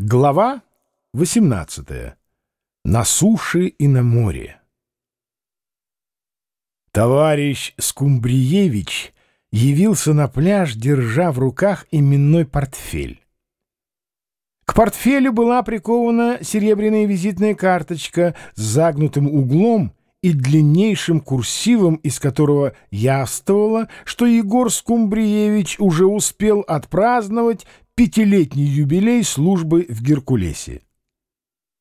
Глава 18. На суше и на море. Товарищ Скумбриевич явился на пляж, держа в руках именной портфель. К портфелю была прикована серебряная визитная карточка с загнутым углом и длиннейшим курсивом, из которого явствовало, что Егор Скумбриевич уже успел отпраздновать пятилетний юбилей службы в Геркулесе.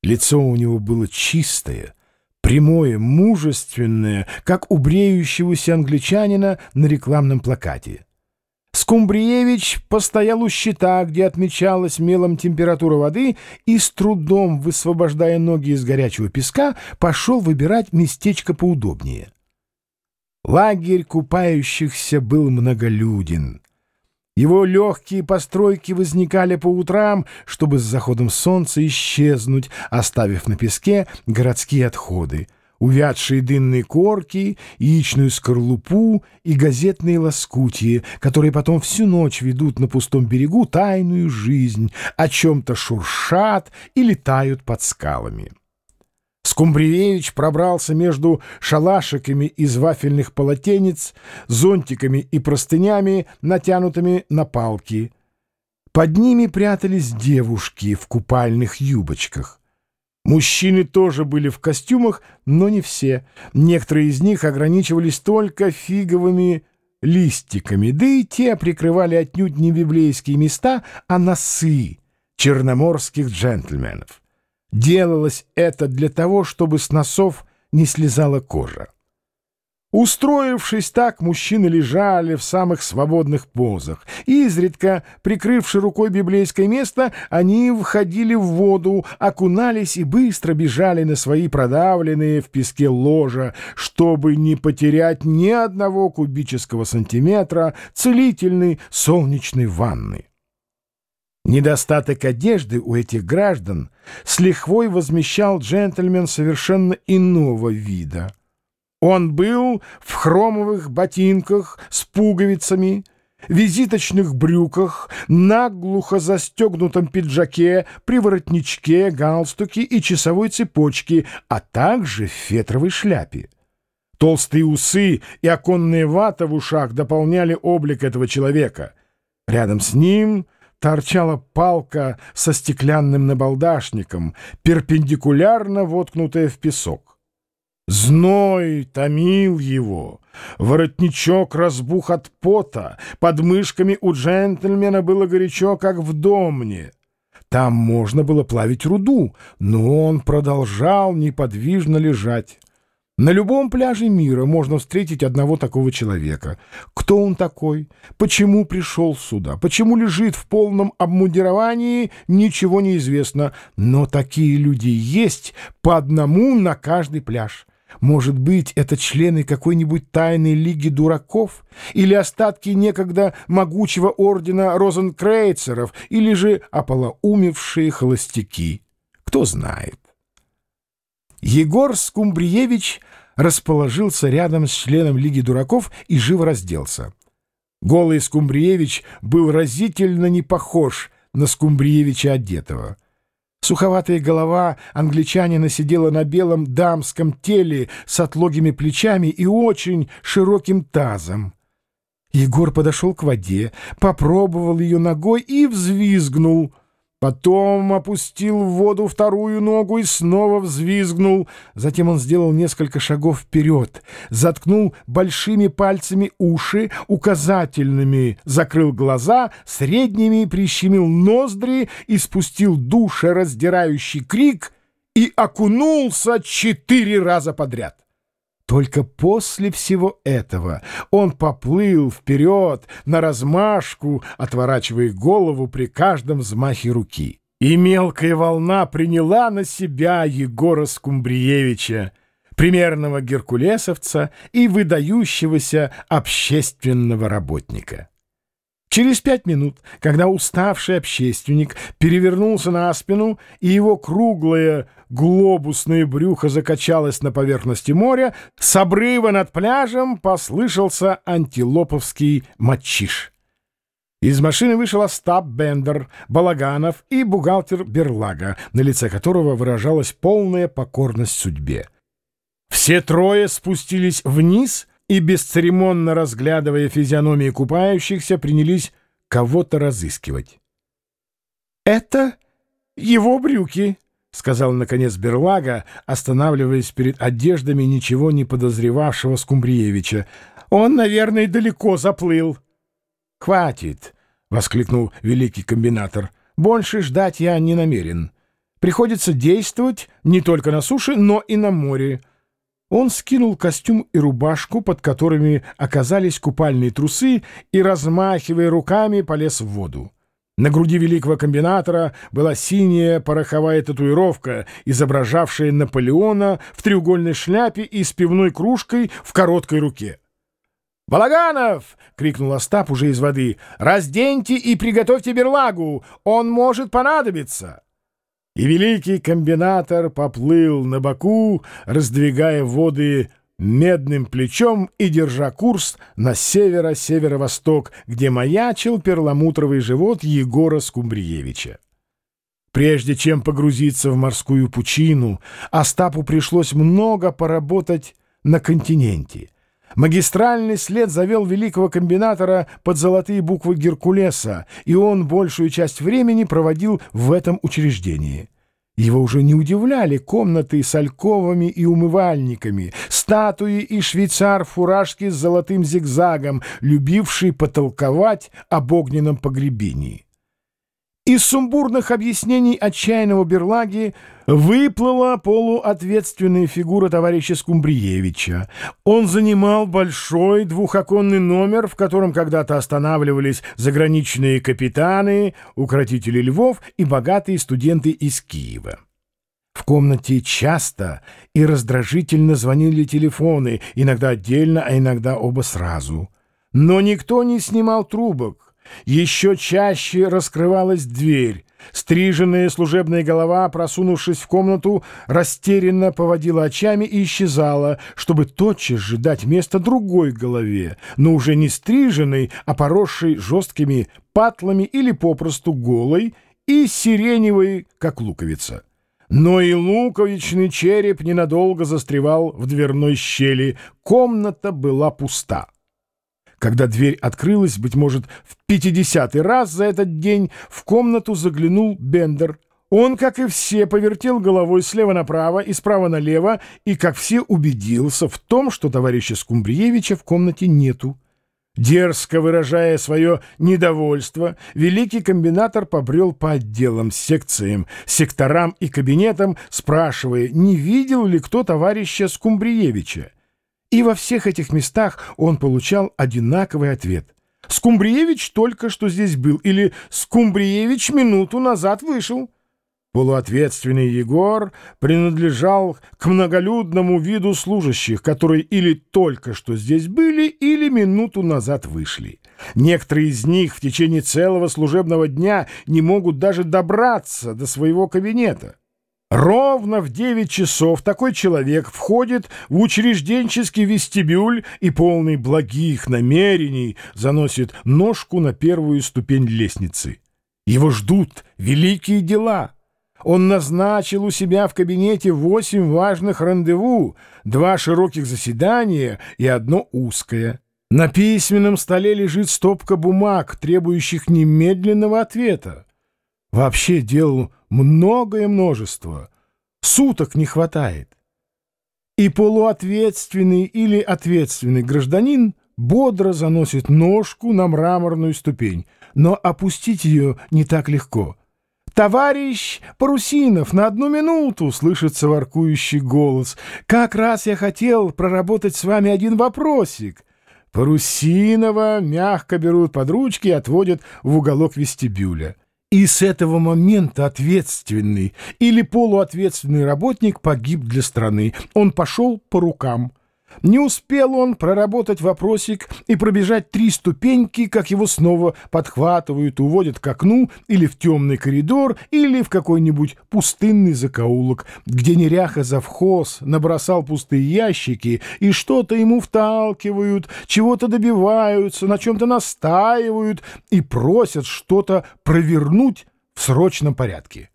Лицо у него было чистое, прямое, мужественное, как у бреющегося англичанина на рекламном плакате. Скумбриевич постоял у щита, где отмечалась мелом температура воды, и с трудом, высвобождая ноги из горячего песка, пошел выбирать местечко поудобнее. Лагерь купающихся был многолюден. Его легкие постройки возникали по утрам, чтобы с заходом солнца исчезнуть, оставив на песке городские отходы, увядшие дынные корки, яичную скорлупу и газетные лоскутья, которые потом всю ночь ведут на пустом берегу тайную жизнь, о чем-то шуршат и летают под скалами. Скумбриевич пробрался между шалашиками из вафельных полотенец, зонтиками и простынями, натянутыми на палки. Под ними прятались девушки в купальных юбочках. Мужчины тоже были в костюмах, но не все. Некоторые из них ограничивались только фиговыми листиками, да и те прикрывали отнюдь не библейские места, а носы черноморских джентльменов. Делалось это для того, чтобы с носов не слезала кожа. Устроившись так, мужчины лежали в самых свободных позах. Изредка, прикрывши рукой библейское место, они входили в воду, окунались и быстро бежали на свои продавленные в песке ложа, чтобы не потерять ни одного кубического сантиметра целительной солнечной ванны. Недостаток одежды у этих граждан с лихвой возмещал джентльмен совершенно иного вида. Он был в хромовых ботинках с пуговицами, визиточных брюках, наглухо застегнутом пиджаке, приворотничке, галстуке и часовой цепочке, а также в фетровой шляпе. Толстые усы и оконная вата в ушах дополняли облик этого человека. Рядом с ним — торчала палка со стеклянным набалдашником, перпендикулярно воткнутая в песок. Зной томил его, воротничок разбух от пота, под мышками у джентльмена было горячо, как в домне. Там можно было плавить руду, но он продолжал неподвижно лежать. На любом пляже мира можно встретить одного такого человека. Кто он такой? Почему пришел сюда? Почему лежит в полном обмундировании? Ничего не известно. Но такие люди есть по одному на каждый пляж. Может быть, это члены какой-нибудь тайной лиги дураков? Или остатки некогда могучего ордена розенкрейцеров? Или же ополоумевшие холостяки? Кто знает. Егор Скумбриевич расположился рядом с членом Лиги дураков и живо разделся. Голый Скумбриевич был разительно не похож на Скумбриевича одетого. Суховатая голова англичанина сидела на белом дамском теле с отлогими плечами и очень широким тазом. Егор подошел к воде, попробовал ее ногой и взвизгнул — Потом опустил в воду вторую ногу и снова взвизгнул. Затем он сделал несколько шагов вперед, заткнул большими пальцами уши, указательными закрыл глаза, средними прищемил ноздри и спустил душераздирающий крик и окунулся четыре раза подряд. Только после всего этого он поплыл вперед на размашку, отворачивая голову при каждом взмахе руки. И мелкая волна приняла на себя Егора Скумбриевича, примерного геркулесовца и выдающегося общественного работника. Через пять минут, когда уставший общественник перевернулся на спину, и его круглое глобусное брюхо закачалось на поверхности моря, с обрыва над пляжем послышался антилоповский матчиш. Из машины вышел Остап Бендер, Балаганов и бухгалтер Берлага, на лице которого выражалась полная покорность судьбе. Все трое спустились вниз и, бесцеремонно разглядывая физиономии купающихся, принялись кого-то разыскивать. «Это его брюки», — сказал, наконец, Берлага, останавливаясь перед одеждами ничего не подозревавшего Скумбриевича. «Он, наверное, далеко заплыл». «Хватит!» — воскликнул великий комбинатор. «Больше ждать я не намерен. Приходится действовать не только на суше, но и на море». Он скинул костюм и рубашку, под которыми оказались купальные трусы, и, размахивая руками, полез в воду. На груди великого комбинатора была синяя пороховая татуировка, изображавшая Наполеона в треугольной шляпе и с пивной кружкой в короткой руке. «Балаганов!» — крикнул Остап уже из воды. «Разденьте и приготовьте берлагу! Он может понадобиться!» И великий комбинатор поплыл на боку, раздвигая воды медным плечом и держа курс на северо-северо-восток, где маячил перламутровый живот Егора Скумбриевича. Прежде чем погрузиться в морскую пучину, Остапу пришлось много поработать на континенте — Магистральный след завел великого комбинатора под золотые буквы Геркулеса, и он большую часть времени проводил в этом учреждении. Его уже не удивляли комнаты с альковами и умывальниками, статуи и швейцар в фуражке с золотым зигзагом, любивший потолковать об огненном погребении. Из сумбурных объяснений отчаянного Берлаги выплыла полуответственная фигура товарища Скумбриевича. Он занимал большой двухоконный номер, в котором когда-то останавливались заграничные капитаны, укротители львов и богатые студенты из Киева. В комнате часто и раздражительно звонили телефоны, иногда отдельно, а иногда оба сразу. Но никто не снимал трубок. Еще чаще раскрывалась дверь. Стриженная служебная голова, просунувшись в комнату, растерянно поводила очами и исчезала, чтобы тотчас же дать место другой голове, но уже не стриженной, а поросшей жесткими патлами или попросту голой и сиреневой, как луковица. Но и луковичный череп ненадолго застревал в дверной щели. Комната была пуста. Когда дверь открылась, быть может, в пятидесятый раз за этот день в комнату заглянул Бендер. Он, как и все, повертел головой слева направо и справа налево, и, как все, убедился в том, что товарища Скумбриевича в комнате нету. Дерзко выражая свое недовольство, великий комбинатор побрел по отделам, секциям, секторам и кабинетам, спрашивая, не видел ли кто товарища Скумбриевича. И во всех этих местах он получал одинаковый ответ. «Скумбриевич только что здесь был» или «Скумбриевич минуту назад вышел». Полуответственный Егор принадлежал к многолюдному виду служащих, которые или только что здесь были, или минуту назад вышли. Некоторые из них в течение целого служебного дня не могут даже добраться до своего кабинета. Ровно в 9 часов такой человек входит в учрежденческий вестибюль и полный благих намерений заносит ножку на первую ступень лестницы. Его ждут великие дела. Он назначил у себя в кабинете восемь важных рандеву, два широких заседания и одно узкое. На письменном столе лежит стопка бумаг, требующих немедленного ответа. Вообще дел многое множество. Суток не хватает. И полуответственный или ответственный гражданин бодро заносит ножку на мраморную ступень, но опустить ее не так легко. «Товарищ Парусинов, на одну минуту!» — слышится воркующий голос. «Как раз я хотел проработать с вами один вопросик». Парусинова мягко берут под ручки и отводят в уголок вестибюля. И с этого момента ответственный или полуответственный работник погиб для страны. Он пошел по рукам. Не успел он проработать вопросик и пробежать три ступеньки, как его снова подхватывают, уводят к окну или в темный коридор, или в какой-нибудь пустынный закоулок, где неряха завхоз набросал пустые ящики и что-то ему вталкивают, чего-то добиваются, на чем-то настаивают и просят что-то провернуть в срочном порядке.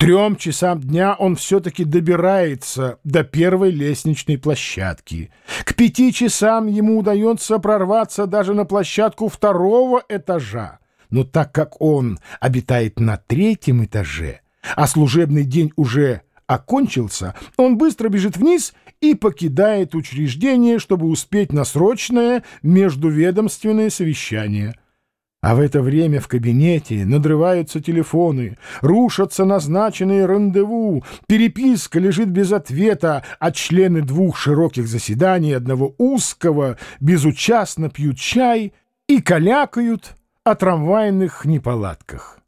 Трем часам дня он все-таки добирается до первой лестничной площадки. К пяти часам ему удается прорваться даже на площадку второго этажа. Но так как он обитает на третьем этаже, а служебный день уже окончился, он быстро бежит вниз и покидает учреждение, чтобы успеть на срочное междуведомственное совещание. А в это время в кабинете надрываются телефоны, рушатся назначенные рандеву, переписка лежит без ответа, а члены двух широких заседаний одного узкого безучастно пьют чай и калякают о трамвайных неполадках.